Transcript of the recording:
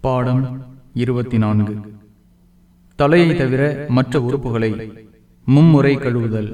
பாடம் இருபத்தி நான்கு தலையை தவிர மற்ற உறுப்புகளை மும்முறை கழுவுதல்.